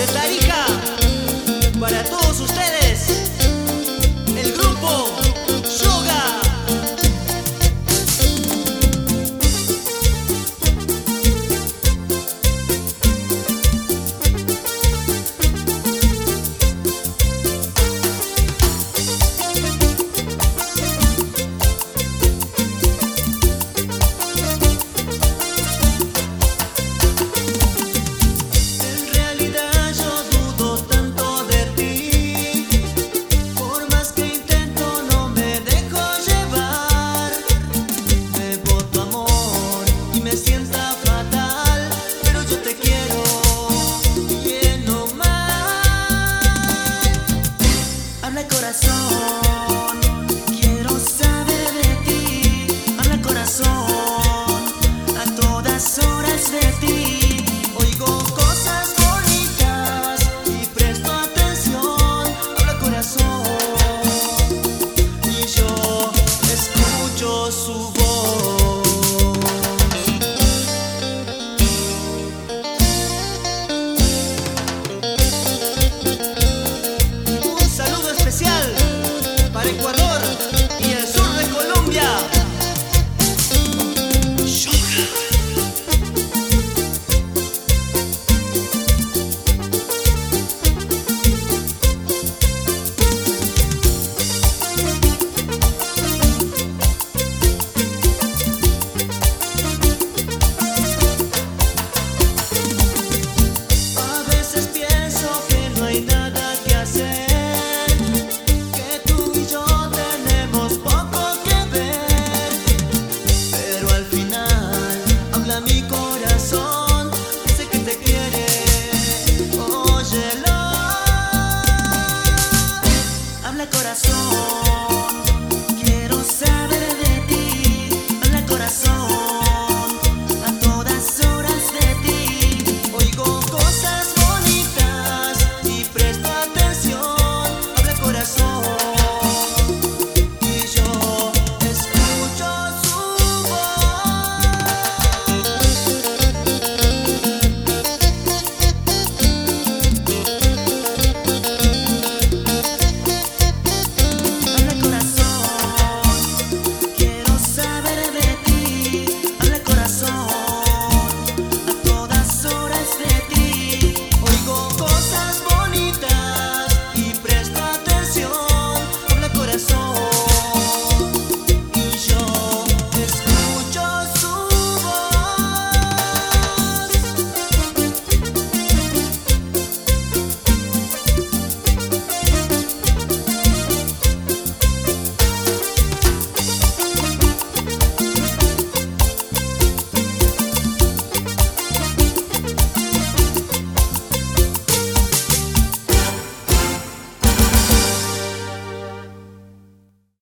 ¡Está bien!